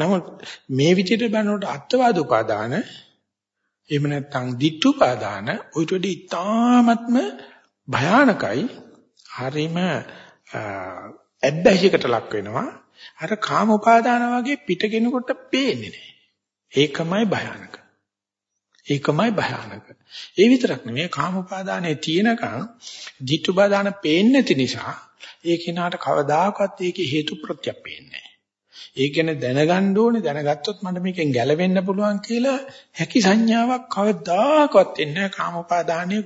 නමුත් මේ විදිහට බලනකොට අත්වාද උපාදාන එහෙම නැත්නම් ditth උපාදාන උයිට වඩා ඉතාමත්ම භයානකයි. හරීම ඇබ්බැහියකට ලක් වෙනවා. අර කාම උපාදාන වගේ පිටගෙනකොට පේන්නේ නැහැ. ඒකමයි භයානක. ඒකමයි භයානක. ඒ විතරක් නෙමෙයි කාම උපාදානයේ තියෙනකන් ditth උපාදාන පේන්නේ නැති නිසා ඒ කෙනාට කවදාකවත් ඒකේ හේතු ප්‍රත්‍යක් පේන්නේ නැහැ. ඒක ගැන දැනගන්න ඕනේ දැනගත්තොත් මට මේකෙන් ගැලවෙන්න පුළුවන් කියලා හැකි සංඥාවක් කවදාකවත් එන්නේ නැහැ කාම උපාදානයේ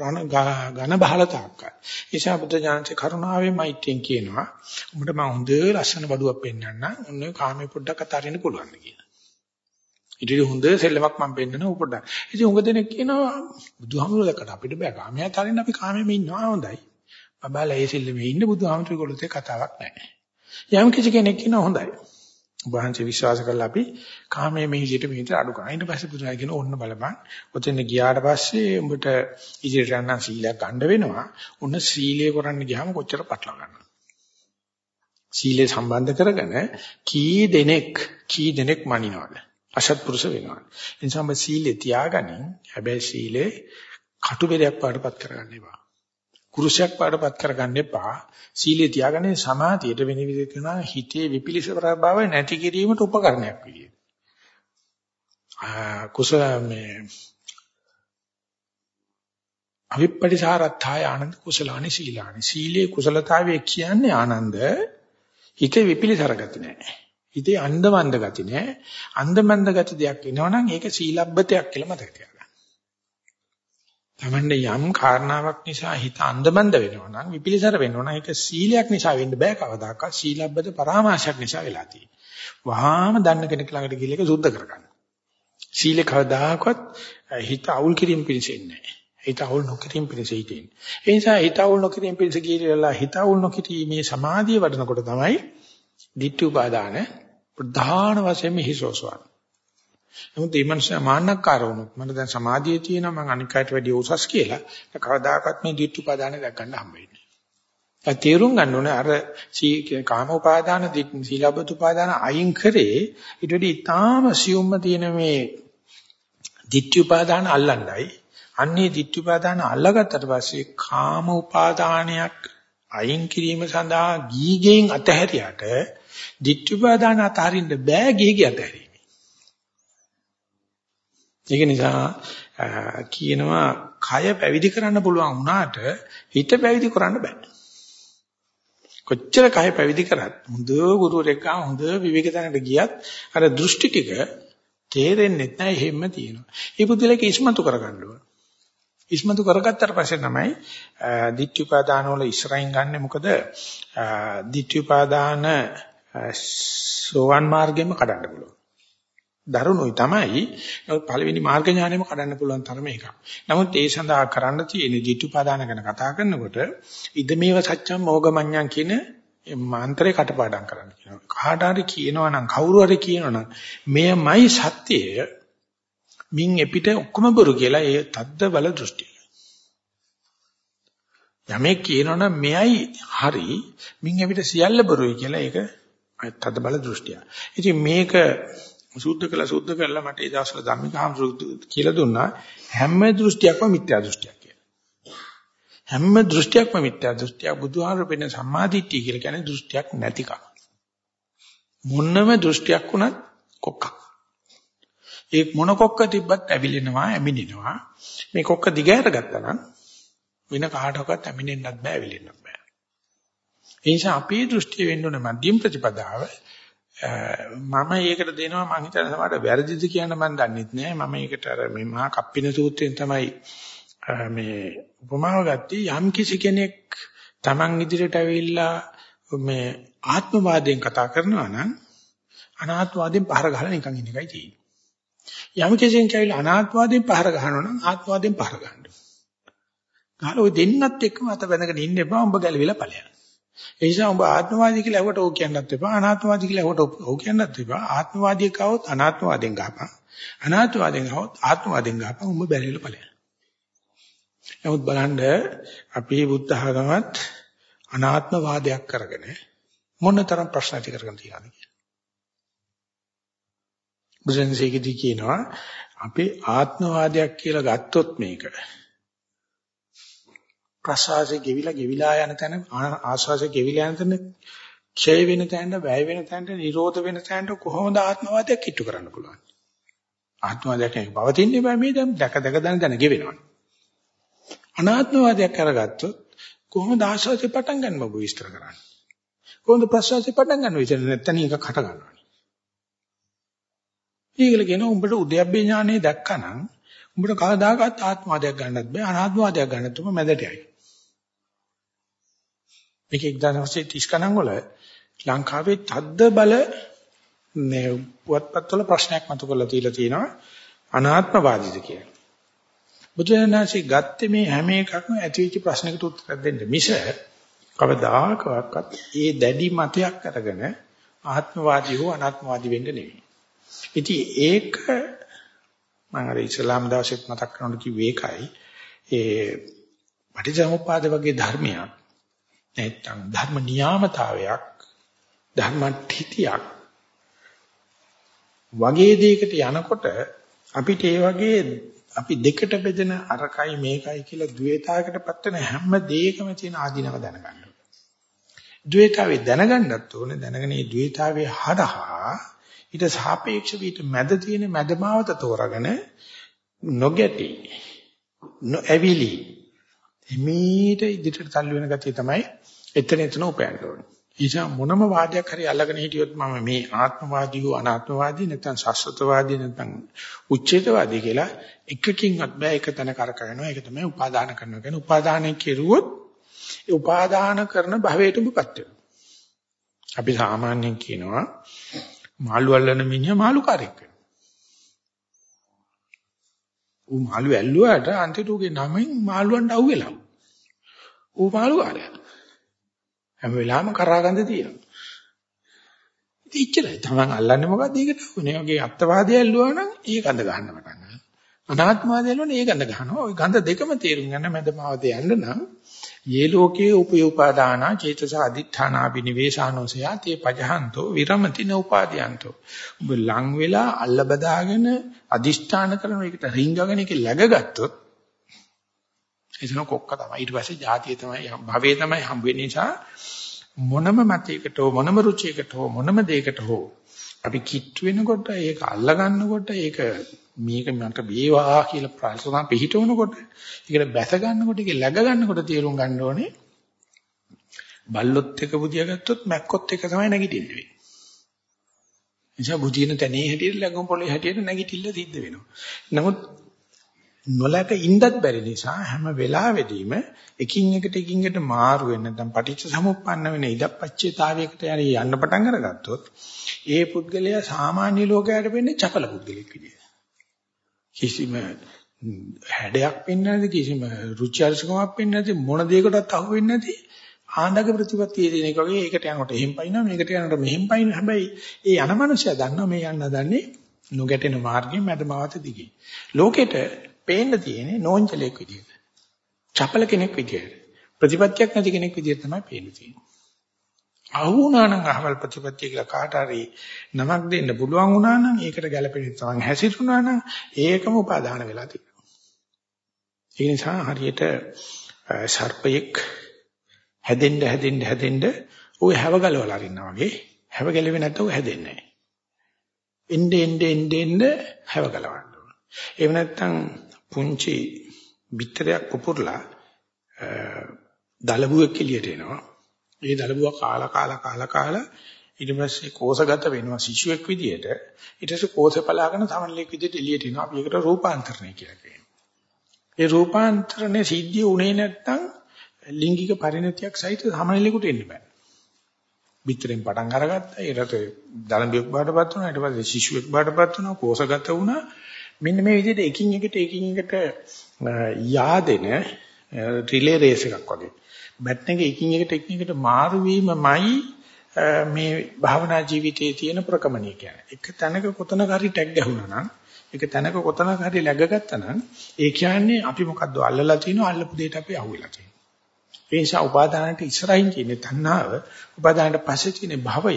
රණ ඝන බහල තාක්කයි. ඒසා බුද්ධ ඥානසේ කරුණාවේ මෛත්‍රියෙන් කියනවා උඹට මම හොඳ ලස්සන බඩුවක් පෙන්වන්නම්. ඔන්න කාමේ පොඩ්ඩක් අතාරින්න පුළුවන් කියලා. ඊට හොඳ සෙල්ලමක් මම පෙන්නන උපොඩ්ඩක්. ඉතින් උඟ දෙනෙක් කියනවා බුදුහාමුදුරුවෝ දැක්කට අපිට බෑ කාමයේ අතාරින්න අපි කාමයේ ඉන්නවා හොඳයි. බබාලා ඒ සෙල්ලමේ ඉන්න බුදුහාමුදුරුවෝ කතාවක් නැහැ. යම් කිසි කෙනෙක් කියනවා හොඳයි. වහන්සේ විශ්වාස කරලා අපි කාමයේ මේ විදිහට මේ විදිහට අඩු කරා. ඊට පස්සේ බුදුරජාණන් කියන ඕන්න බලපන්. ඔතෙන් ගියාට පස්සේ උඹට ඉදිරියට යන්න සීලයක් ගන්න වෙනවා. උන්න සීලය කරන්න ගියාම කොච්චර පටලවා ගන්නවද? සීලය සම්බන්ධ කරගෙන කී දෙනෙක් කී දෙනෙක් මනිනවද? අසත්පුරුෂ වෙනවා. ඒ නිසා ඔබ සීලය තියාගනින්. හැබැයි සීලේ කටුබෙරයක් පාඩපත් කරගන්න එපා. කුරුසයක් පාඩපත් කරගන්න එපා. සීලය තියාගන්නේ සමාධියට වෙන විදිහට කියනවා හිතේ විපිලිසර බව නැති කිරීමට උපකරණයක් විදියට. කුසල මේ අවිප්පටිසාරත්ථය ආනන්ද කුසලානි සීලානි. සීලේ කුසලතාවය කියන්නේ ආනන්ද හිතේ විපිලිසර ගති නැහැ. හිතේ අන්දමන්ද ගති නැහැ. අන්දමන්ද ගති දෙයක් එනවනම් ඒක සීලබ්බතයක් කියලා මතක තියාගන්න. තමන්ට යම් කාරණාවක් නිසා හිත අන්දමන්ද වෙනවා නම් විපිලිසර වෙනවා නම් ඒක සීලයක් නිසා වෙන්න බෑ කවදාකවත් සීලබ්බත පරාමාශයක් නිසා වෙලා තියෙන්නේ. වහාම දන්න කෙනෙක් ළඟට ගිහලා ඒක සුද්ධ කරගන්න. සීල කවදාකවත් හිත අවුල් කිරීම පිණිසෙන්නේ නැහැ. හිත අවුල් නොකිරීම පිණිස හිටින්නේ. ඒ නිසා හිත අවුල් නොකිරීම පිණිස ගිහිලා හිත අවුල් නොකිරීමේ සමාධිය වඩනකොට තමයි ditthi උපාදාන ප්‍රධාන වශයෙන් හිසෝසවන්නේ. නමුත් මේ මනුස්සයා මාන්නක්කාර වුණොත් මට දැන් සමාධිය තියෙනවා මම අනික් අයට වැඩිය උසස් කියලා කවදාකවත් මේ ditth උපාදාන දැක් ගන්න හම්බ වෙන්නේ නැහැ. තේරුම් ගන්න ඕනේ අර කාම උපාදාන සීලබ්බත උපාදාන අයින් කරේ ඊට වෙඩි ඊටාම සියුම්ම තියෙන මේ ditth උපාදාන අල්ලන්නයි. අන්නේ ditth උපාදාන අල්ලගත්තට පස්සේ කාම උපාදානයක් අයින් කිරීම සඳහා ගීගෙන් අතහැරියට ditth උපාදාන අතහරින්න බෑ ගීගේ අතහැරිය. ඒක නිසා කියනවා කය පැවිදි කරන්න පුළුවන් වුණාට හිත පැවිදි කරන්න බෑ. කොච්චර කය පැවිදි කරත් හොඳ ගුරුවරයෙක් ආ හොඳ විවේකතනකට ගියත් අර දෘෂ්ටි ටික තේරෙන්නේ නැහැ හැම තියෙනවා. ඒ පුදුලක ඉස්මතු කරගන්න ඕන. ඉස්මතු කරගත්තට පස්සේ තමයි ditthිපාදාන වල ඉස්සරහින් ගන්නෙ මොකද ditthිපාදාන සෝවන් මාර්ගෙම කඩන්න පුළුවන්. දරුණුයි තමයි. නමුත් පළවෙනි මාර්ග ඥානෙම කඩන්න පුළුවන් තරම එකක්. නමුත් ඒ සඳහා කරන්න තියෙන ditthුපාදාන ගැන කතා කරනකොට ඉදමේව සත්‍යම් මොගමඤ්ඤං කියන මාන්ත්‍රේ කටපාඩම් කරන්න කියනවා. කාට හරි කියනවා නම් කවුරු හරි කියනවා නම් මෙයමයි සත්‍යය මින් එපිට ඔක්කොම බොරු කියලා ඒ තද්ද බල දෘෂ්ටිය. යමෙක් කියනවා නම් මෙයයි හරි මින් එපිට සියල්ල බොරුයි කියලා ඒක තද්ද බල දෘෂ්ටිය. ඉතින් මේක සුද්ධ කළා සුද්ධ කරලා මට ඒ දවස්වල ධම්මිකහම කියලා දුන්නා හැම දෘෂ්ටියක්ම මිත්‍යා දෘෂ්ටියක් කියලා. හැම දෘෂ්ටියක්ම මිත්‍යා දෘෂ්ටියක් බුදුහාමර වෙන සම්මාදිට්ඨිය කියලා කියන්නේ දෘෂ්ටියක් නැතිකම. මොනම දෘෂ්ටියක් වුණත් කොක්කක්. ඒ මොන කොක්ක තිබ්බත් ඇවිලෙනවා ඇමිනෙනවා. මේ කොක්ක දිගහැර ගත්තා නම් වෙන කාටවත් ඇමිනෙන්නත් බෑ ඇවිලෙන්නත් බෑ. ඒ නිසා අපේ දෘෂ්ටිය වෙන්න ඕන මධ්‍යම ප්‍රතිපදාව මම ඒකට දෙනවා මම හිතන සමහරට වැරදිද කියන මම දන්නෙත් නෑ මම ඒකට අර මේ මහා කප්පින සූත්‍රයෙන් තමයි මේ උපමාව ගත්තී යම් කිසි කෙනෙක් Taman ඉදිරියට ඇවිල්ලා මේ ආත්මවාදයෙන් කතා කරනවා නම් අනාත්මවාදයෙන් පහර ගහලා නිකන් ඉන්න එකයි තියෙන්නේ යම් කිසි කෙනෙක් ඇවිල්ලා අනාත්මවාදයෙන් පහර ගහනවා නම් ආත්මවාදයෙන් පහර ගන්න. ගහලා ওই දෙන්නත් එක්කම අත බැඳගෙන ඉන්න එපා උඹ ගැලවිලා ඵලයන්. ඒ නිසා ඔබ ආත්මවාදී කියලා ඇහුවට ඕක කියන්නත් එපා අනාත්මවාදී කියලා ඇහුවට ඕක කියන්නත් එපා. ආත්මවාදී කවොත් අනාත්මවාදයෙන් ගහපන්. අනාත්මවාදයෙන් ගහොත් ආත්මවාදයෙන් ගහපන්. උඹ බැරිල ඵලයක්. නමුත් බලන්න අපේ බුද්ධ ආගමත් අනාත්මවාදයක් කරගෙන මොනතරම් ප්‍රශ්න ඇති කරගෙන තියනද බුදුන්සේකදී කියනවා අපේ ආත්මවාදයක් කියලා ගත්තොත් මේක ප්‍රසවාසයේ ගෙවිලා ගෙවිලා යන තැන ආශ්වාසයේ ගෙවිලා යන තැන ක්ෂය වෙන තැනට වැය වෙන තැනට නිරෝධ වෙන තැනට කොහොමද ආත්මවාදයක් කිට්ටු කරන්න පුළුවන්? ආත්මවාදයක් නෙවෙයි පවතින්නේ බෑ මේ දැන් දැක දැක දන දන ගෙවෙනවා. අනාත්මවාදයක් කරගත්තොත් කොහොමද ආශ්වාසය පටන් ගන්න බබු විස්තර කරන්නේ? කොහොමද ප්‍රසවාසය පටන් ගන්න විතර නැත්නම් එකක් හට ගන්නවා? ඊගල කියන උඹට උද්‍යප්පේ ඥානෙ දැක්කනම් උඹට කවදාකවත් ආත්මවාදයක් ගන්නත් බෑ අනාත්මවාදයක් ගන්නත් උඹ මැදට යයි. මේක 1930 ගණන් වල ලංකාවේ තද්ද බල මේ පුවත්පත්වල ප්‍රශ්නයක් මතු කරලා තියලා තියෙනවා අනාත්මවාදීද කියලා. බුදුරජාණන්සේ ගත්තේ මේ හැම එකක්ම ඇතිවෙච්ච ප්‍රශ්නකට උත්තර දෙන්න මිස කවදාකවත් ඒ දැඩි මතයක් අරගෙන ආත්මවාදී හෝ අනාත්මවාදී වෙන්න නෙවෙයි. ඉතින් ඒක මම අර ඉස්ලාම් දවසෙත් මතක් කරනකොට කිව්වේ ඒකයි. ඒ පටිච්චසමුප්පාද වගේ ධර්මයක් නැත්නම් ධර්ම නියාමතාවයක් ධර්ම ඨිතියක් වගේ දෙයකට යනකොට අපිට ඒ වගේ අපි දෙකට බෙදෙන අරකයි මේකයි කියලා ද්වේතාවකටපත් වෙන හැම දෙයකම තියෙන ආධිනව දැනගන්න ඕනේ. ද්වේතාවේ දැනගන්නත් ඕනේ දැනගෙන මේ ද්වේතාවේ හරහා ඊට සාපේක්ෂව ඊට මැද තියෙන මැදමාවත තෝරාගෙන නොගැටි නොඇවිලි හිමීට ඉදිරියට තල්ලු වෙන ගතිය තමයි එතන එතන උපයන්න ඕනේ. ඊසා මොනම වාදයක් හරි අල්ලගෙන හිටියොත් මම මේ ආත්මවාදී හෝ අනාත්මවාදී නැත්නම් ශාස්ත්‍රවාදී නැත්නම් උච්චේතවාදී කියලා එකකින්වත් බෑ එක තැන කරකවනවා. ඒක තමයි උපාදාන කරනවා කියන්නේ. උපාදානය කෙරුවොත් ඒ උපාදාන කරන භවයට උපපත් වෙනවා. අපි සාමාන්‍යයෙන් කියනවා මාළු අල්ලන මිනිහා මාළුකාරයෙක් වෙනවා. ඌ මාළු ඇල්ලුවාට අන්තිමට ඌගේ නමෙන් මාළුවන්ට අහුවෙලා. ඌ මාළුකාරයා. හැම වෙලාවෙම කරාගඳ තියෙනවා. ඉතින් ඉච්චරයි. Taman අල්ලන්නේ මොකද්ද? ඒකට උනේ වගේ අත්වාදය ඇල්ලුවා නම් ඒ ගඳ ගන්න පටන් ගන්නවා. අනාත්මවාදය ඇල්ලුවනේ ඒ ගඳ ගන්නවා. ওই ගඳ දෙකම තේරුම් ගන්න මැදමාවතේ යන්න නම් යේ ලෝකේ උපයෝපාදාන චේතස අදිඨානා බිනිවේෂානෝසය තේ පජහන්තෝ විරමති නෝපාදයන්තෝ. ඔබ ලං වෙලා අල්ල බදාගෙන අදිෂ්ඨාන කරන එකට රිංගගෙන ඒක läගගත්තොත් එතන කොක්ක තමයි. ඊට පස්සේ જાතිය තමයි භවයේ තමයි හම්බ වෙන නිසා මොනම මතයකට හෝ මොනම රුචියකට හෝ මොනම දෙයකට හෝ අපි කිට් වෙනකොට ඒක අල්ල ගන්නකොට ඒක මේක මට වේවා කියලා ප්‍රාර්ථනා පිහිටවනකොට ඒකට බැස ගන්නකොට ඒක läග ගන්නකොට තීරුම් ගන්න ඕනේ බල්ලොත් එක බුදියා ගත්තොත් මැක්කොත් එක තමයි නැගිටින්නේ. එනිසා බුදින තැනේ හැටියට ලැබුම් පොළේ හැටියට නැගිටිල්ල සිද්ධ වෙනවා. නමුත් නොලක ඉන්නත් බැරි නිසා හැම වෙලාවෙදීම එකින් එකට එකින් එකට මාරු වෙන නැත්නම් පටිච්ච සමුප්පන්න වෙන ඉදප්පච්චේතාවයකට යන්න පටන් අරගත්තොත් ඒ පුද්ගලයා සාමාන්‍ය ලෝකයට වෙන්නේ චපල පුද්ගලෙක් විදියට. කිසිම හැඩයක් පෙන්වන්නේ නැති කිසිම රුචි අරුචිකමක් පෙන්වන්නේ නැති මොන දෙයකටවත් අහු වෙන්නේ නැති ආණ්ඩක ප්‍රතිපත්තියේ තියෙන එක වගේ ඒකට යනකොට එහෙම් පයින්නවා මේකට යනකොට මෙහෙම් පයින්නවා හැබැයි ඒ යන මනුස්සයා දන්නවා මේ යන්න දන්නේ නොගැටෙන මාර්ගයෙන් මැදමාවත දිගේ ලෝකෙට පේන්න තියෙන්නේ නෝන්ජලෙක් විදියට චපල කෙනෙක් විදියට ප්‍රතිපත්තියක් නැති කෙනෙක් විදියට තමයි පේන්න තියෙන්නේ අහුණා නම් අහවල් ප්‍රතිපත්තිය කියලා කාට හරි නමක් දෙන්න පුළුවන් වුණා නම් ඒකට ගැළපෙන තරම් හැසිරුණා නම් ඒකම උපාදාන වෙලා තියෙනවා. ඒ නිසා හරියට සර්පයෙක් හැදෙන්න හැදෙන්න හැදෙන්න ਉਹ හැව ගලවලා අරින්නා වගේ හැව ගැලෙන්නේ නැත්නම් හැදෙන්නේ නැහැ. එnde ende ende ende හැව ගලවන්න ඕන. එහෙම නැත්නම් පුංචි පිටරයක් පුපුරලා දලබුවෙක් එළියට එනවා. ඒ දලබුවා කාලා කාලා කාලා කාලා ඊට පස්සේ කෝෂගත වෙනවා ශිෂුවෙක් විදියට. ඊට පස්සේ කෝෂ පලාගෙන සමනලෙක් විදියට එළියට එනවා. අපි ඒකට රූපාන්තරණය කියලා කියනවා. ඒ රූපාන්තරණය සිද්ධිය උනේ නැත්නම් ලිංගික පරිණතියක් සහිත සමනලෙකුට එන්න බෑ. පිටරෙන් පටන් අරගත්තා. ඒකට දලඹියක් බාටපත් වුණා. ඊට පස්සේ ශිෂුවෙක් බාටපත් වුණා. කෝෂගත වුණා. මෙන්න මේ විදිහට එකින් එකට එකින් එකට yaadෙන රිලේ රේස් එකක් වගේ බැට් එක එකින් එකට එකින් එකට මාරු වීමමයි මේ භාවනා ජීවිතයේ තියෙන ප්‍රකමණිය කියන්නේ. එක තැනක කොතනක හරි ටැග් ගැහුණා නම්, එක තැනක කොතනක හරි läගගත්තා නම්, ඒ කියන්නේ අපි මොකද්ද අල්ලලා තිනව අල්ලපු දෙයට අපි අහුවෙලා තියෙනවා. ඒ නිසා උපාදානට ඉස්සරහින් තියෙන තණ්හාව, උපාදානට පස්සේ තියෙන භවය,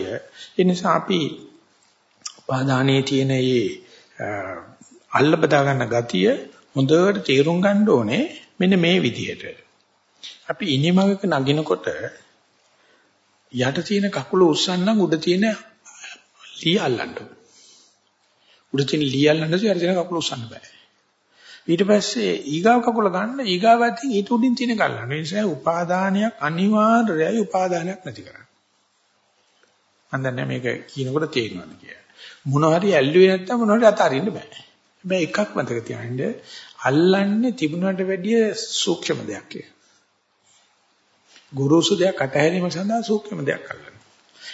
ඒ නිසා අපි උපාදානයේ තියෙන මේ අල්ල බදා ගන්න ගතිය හොඳට තේරුම් ගන්න ඕනේ මෙන්න මේ විදිහට. අපි ඉනිමගක නගිනකොට යට තියෙන කකුල උස්සන්නම් උඩ තියෙන ලී අල්ලන්න ඕනේ. උඩ තියෙන ලී අල්ලන්න යට තියෙන කකුල උස්සන්න බෑ. ඊට පස්සේ ඊගාව කකුල ගන්න ඊගාව අතින් ඊට උඩින් තියෙන ගල්ලන්න. ඒ නිසා උපාදානයක් අනිවාර්යයි උපාදානයක් නැති කරන්න. මම දන්නේ මේක කියනකොට තේරෙනවද කියලා. මොන හරි ඇල්ලුවේ නැත්තම් මොන හරි අතාරින්න බෑ. හැබැයි එකක් මතක තියාගන්න අල්ලන්නේ තිබුණට වැඩිය සූක්ෂම දෙයක් කියලා. ගුරුසු දෙයක් අතහැරීම සඳහා සූක්ෂම දෙයක් අල්ලනවා.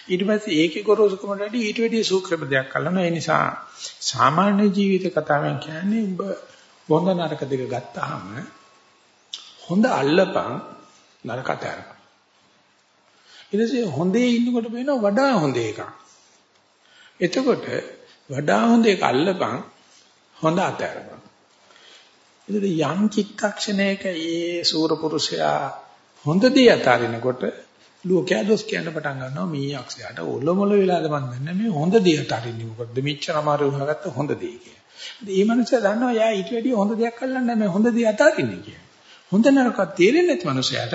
ඊට පස්සේ ඒකේ ගොරෝසුකමට වැඩි ඊට වැඩි සූක්ෂම දෙයක් අල්ලනවා. ඒ නිසා සාමාන්‍ය ජීවිත කතාවෙන් කියන්නේ ඔබ හොඳ නරක දෙක ගත්තාම හොඳ අල්ලපන් නරක අතහැරපන්. ඊට පස්සේ හොඳේ ඉන්නකොට වෙනවා වඩා හොඳ එකක්. එතකොට වඩා හොඳ එක අල්ලපන් හොඳ අතහැරපන්. ඒකට යම් චිත්තක්ෂණයක ඒ සූර පුරුෂයා හොඳ දේ අතාරිනකොට ලෝකයා දොස් කියන්න පටන් ගන්නවා මේ අක්ෂයාට ඔලොමොල වෙලාද මන් දන්නේ මේ හොඳ දේ අතාරින්නේ මොකද මෙච්චර අමාරු වුණාගත්ත හොඳ දේ කියලා. මේ මනුස්සයා දන්නවා යා ඊට වැඩිය හොඳ දෙයක් අල්ලන්නේ නැහැ හොඳ දේ අතාරින්නේ කියලා. හොඳ නරකක් තේරෙන්නේ නැති මනුස්සයාට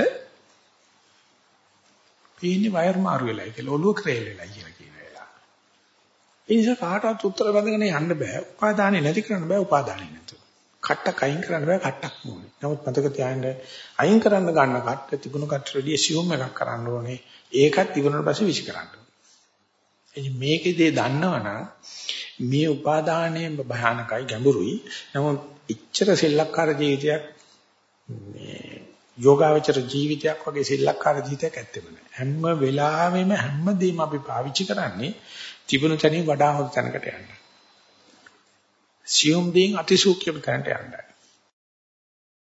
පේන්නේ වයර් මාරු වෙලයි කියලා ඔලුව ක්‍රේල් වෙලයි කියලා කියන වෙලාව. ඒ නිසා කාටවත් උත්තර බඳගෙන යන්න බෑ. උපාදානෙ නැති කරන්න බෑ උපාදානෙ නැතුව. කට්ටක් අයින් කරන්න බෑ කට්ටක් ඕනේ. නමුත් මතක තියාගන්න අයින් කරන්න ගන්න කට්ට තිබුණු කට්ට රෙඩි සියුම් එකක් කරන්න ඕනේ. ඒකත් ඉවරනට පස්සේ විශ් කරන්න ඕනේ. මේකේදී දන්නවනම් මේ උපාදානයේ භයානකයි ගැඹුරුයි. නමුත් ඉච්ඡර සෙල්ලක්කාර ජීවිතයක් මේ යෝගාවචර ජීවිතයක් වගේ සෙල්ලක්කාර ජීවිතයක් ඇත්තෙම නෑ. හැම වෙලාවෙම හැමදේම අපි පාවිච්චි කරන්නේ තිබුණු තැනින් වඩා හොඳ තැනකට යන්න. සියුම් දේන් අතිසූක්ෂම තැනට යන්න.